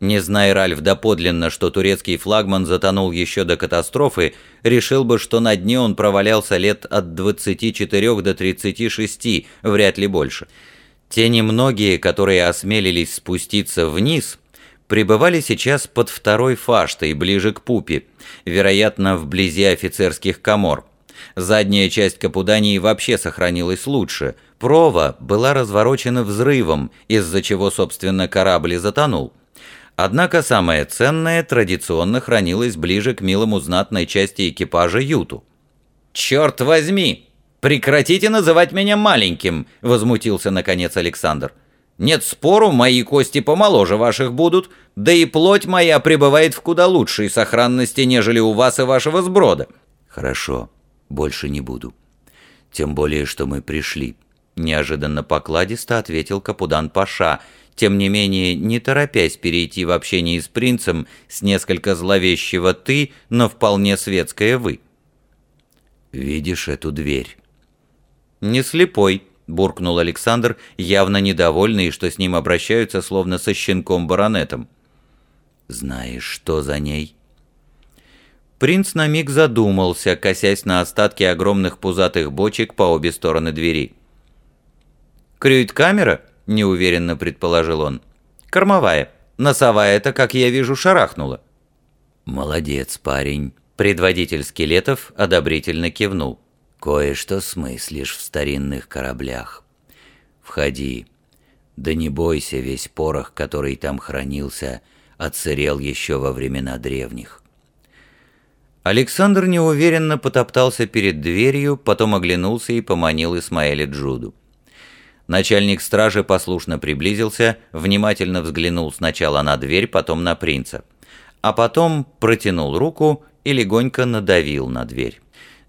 Не зная Ральф доподлинно, что турецкий флагман затонул еще до катастрофы, решил бы, что на дне он провалялся лет от 24 до 36, вряд ли больше. Те немногие, которые осмелились спуститься вниз, пребывали сейчас под второй фаштой, ближе к пупе, вероятно, вблизи офицерских комор. Задняя часть Капудании вообще сохранилась лучше. Прова была разворочена взрывом, из-за чего, собственно, корабль затонул. Однако самое ценное традиционно хранилось ближе к милому знатной части экипажа Юту. «Черт возьми! Прекратите называть меня маленьким!» — возмутился наконец Александр. «Нет спору, мои кости помоложе ваших будут, да и плоть моя пребывает в куда лучшей сохранности, нежели у вас и вашего сброда». «Хорошо, больше не буду. Тем более, что мы пришли», — неожиданно покладисто ответил Капудан Паша — тем не менее не торопясь перейти в общение с принцем с несколько зловещего «ты», но вполне светское «вы». «Видишь эту дверь?» «Не слепой», — буркнул Александр, явно недовольный, что с ним обращаются словно со щенком-баронетом. «Знаешь, что за ней?» Принц на миг задумался, косясь на остатки огромных пузатых бочек по обе стороны двери. «Крюит-камера?» — неуверенно предположил он. «Кормовая. Носовая-то, как я вижу, шарахнула». «Молодец, парень», — предводитель скелетов одобрительно кивнул. «Кое-что смыслишь в старинных кораблях. Входи. Да не бойся, весь порох, который там хранился, отсырел еще во времена древних». Александр неуверенно потоптался перед дверью, потом оглянулся и поманил Исмаэля Джуду. Начальник стражи послушно приблизился, внимательно взглянул сначала на дверь, потом на принца. А потом протянул руку и легонько надавил на дверь.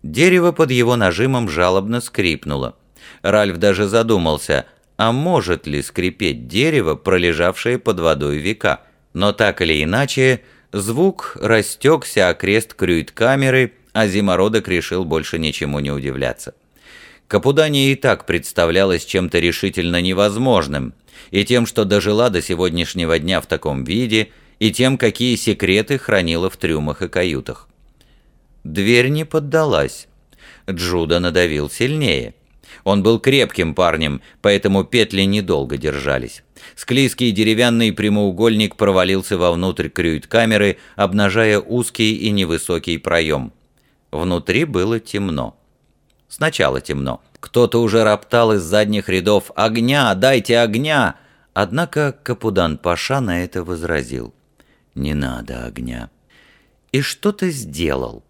Дерево под его нажимом жалобно скрипнуло. Ральф даже задумался, а может ли скрипеть дерево, пролежавшее под водой века. Но так или иначе, звук растекся окрест крюит-камеры, а зимородок решил больше ничему не удивляться. Капудания и так представлялась чем-то решительно невозможным, и тем, что дожила до сегодняшнего дня в таком виде, и тем, какие секреты хранила в трюмах и каютах. Дверь не поддалась. Джуда надавил сильнее. Он был крепким парнем, поэтому петли недолго держались. Склизкий деревянный прямоугольник провалился вовнутрь крюит-камеры, обнажая узкий и невысокий проем. Внутри было темно. Сначала темно. Кто-то уже роптал из задних рядов «Огня! Дайте огня!» Однако Капудан Паша на это возразил. «Не надо огня». И что-то сделал.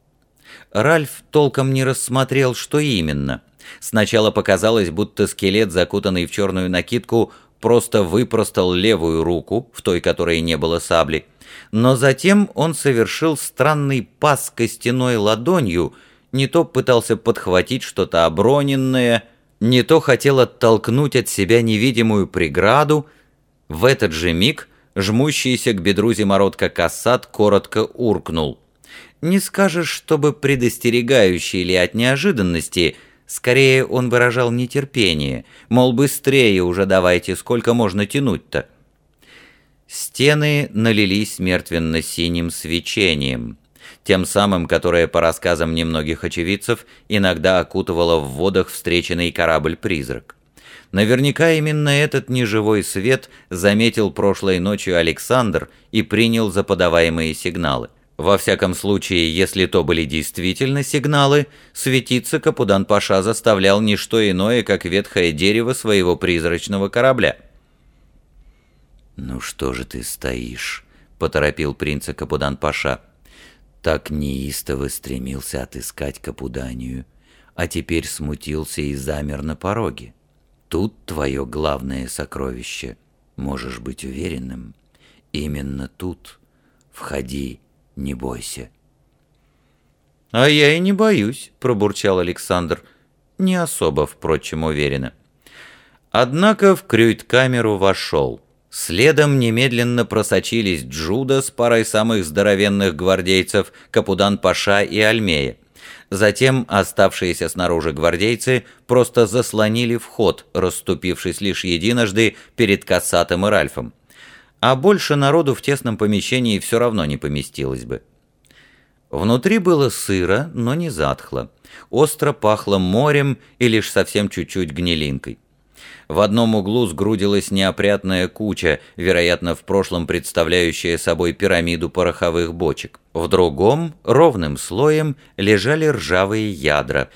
Ральф толком не рассмотрел, что именно. Сначала показалось, будто скелет, закутанный в черную накидку, просто выпростал левую руку, в той которой не было сабли. Но затем он совершил странный пас костяной ладонью — не то пытался подхватить что-то оброненное, не то хотел оттолкнуть от себя невидимую преграду. В этот же миг жмущийся к бедру зимородка кассат коротко уркнул. Не скажешь, чтобы предостерегающий или от неожиданности, скорее он выражал нетерпение, мол, быстрее уже давайте, сколько можно тянуть-то. Стены налились мертвенно-синим свечением тем самым, которое, по рассказам немногих очевидцев, иногда окутывало в водах встреченный корабль-призрак. Наверняка именно этот неживой свет заметил прошлой ночью Александр и принял за подаваемые сигналы. Во всяком случае, если то были действительно сигналы, светиться Капудан-Паша заставлял не что иное, как ветхое дерево своего призрачного корабля. «Ну что же ты стоишь?» — поторопил принца Капудан-Паша так неистово стремился отыскать Капуданию, а теперь смутился и замер на пороге. Тут твое главное сокровище, можешь быть уверенным. Именно тут. Входи, не бойся. «А я и не боюсь», — пробурчал Александр, не особо, впрочем, уверенно. Однако в крюйт-камеру вошел. Следом немедленно просочились Джуда с парой самых здоровенных гвардейцев, Капудан Паша и Альмея. Затем оставшиеся снаружи гвардейцы просто заслонили вход, расступившись лишь единожды перед Кассатом и Ральфом. а больше народу в тесном помещении все равно не поместилось бы. Внутри было сыро, но не затхло. Остро пахло морем и лишь совсем чуть-чуть гнилинкой. В одном углу сгрудилась неопрятная куча, вероятно, в прошлом представляющая собой пирамиду пороховых бочек. В другом, ровным слоем, лежали ржавые ядра.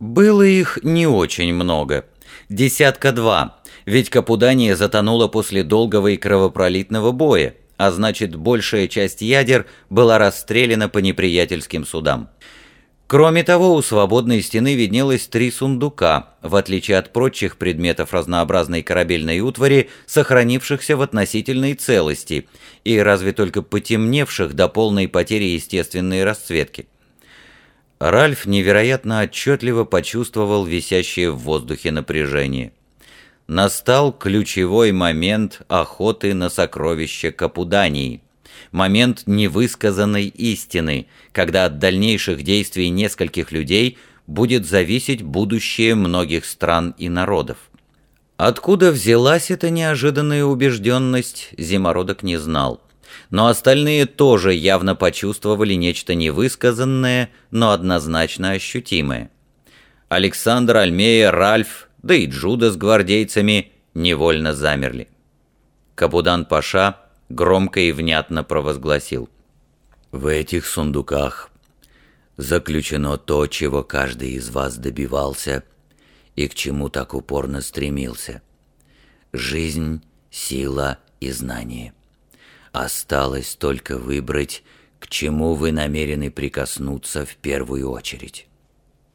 Было их не очень много. Десятка два, ведь Капудания затонула после долгого и кровопролитного боя, а значит, большая часть ядер была расстреляна по неприятельским судам. Кроме того, у свободной стены виднелось три сундука, в отличие от прочих предметов разнообразной корабельной утвари, сохранившихся в относительной целости и разве только потемневших до полной потери естественной расцветки. Ральф невероятно отчетливо почувствовал висящее в воздухе напряжение. Настал ключевой момент охоты на сокровища Капудании – момент невысказанной истины, когда от дальнейших действий нескольких людей будет зависеть будущее многих стран и народов. Откуда взялась эта неожиданная убежденность, Зимородок не знал. Но остальные тоже явно почувствовали нечто невысказанное, но однозначно ощутимое. Александр, Альмея, Ральф, да и Джуда с гвардейцами невольно замерли. Капудан Паша громко и внятно провозгласил. «В этих сундуках заключено то, чего каждый из вас добивался и к чему так упорно стремился. Жизнь, сила и знание. Осталось только выбрать, к чему вы намерены прикоснуться в первую очередь».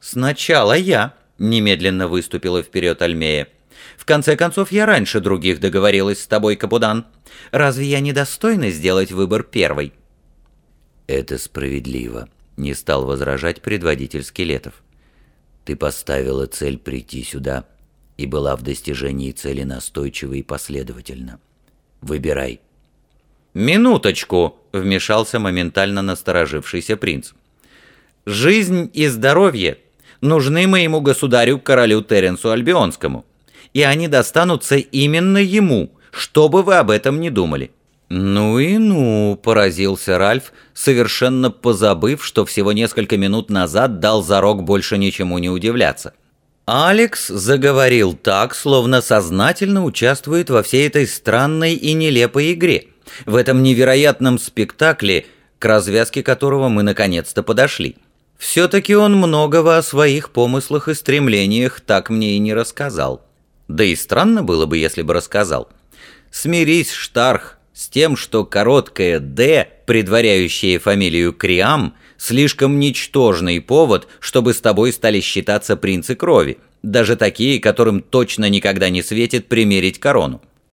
«Сначала я», — немедленно выступила вперед Альмея. В конце концов, я раньше других договорилась с тобой, Капудан. Разве я недостойна сделать выбор первой?» «Это справедливо», — не стал возражать предводитель скелетов. «Ты поставила цель прийти сюда и была в достижении цели настойчиво и последовательно. Выбирай». «Минуточку!» — вмешался моментально насторожившийся принц. «Жизнь и здоровье нужны моему государю, королю Теренсу Альбионскому и они достанутся именно ему, что бы вы об этом ни думали». «Ну и ну», — поразился Ральф, совершенно позабыв, что всего несколько минут назад дал зарок больше ничему не удивляться. Алекс заговорил так, словно сознательно участвует во всей этой странной и нелепой игре, в этом невероятном спектакле, к развязке которого мы наконец-то подошли. Все-таки он многого о своих помыслах и стремлениях так мне и не рассказал. Да и странно было бы, если бы рассказал. Смирись, Штарх, с тем, что короткое «Д», предваряющее фамилию Криам, слишком ничтожный повод, чтобы с тобой стали считаться принцы крови, даже такие, которым точно никогда не светит примерить корону.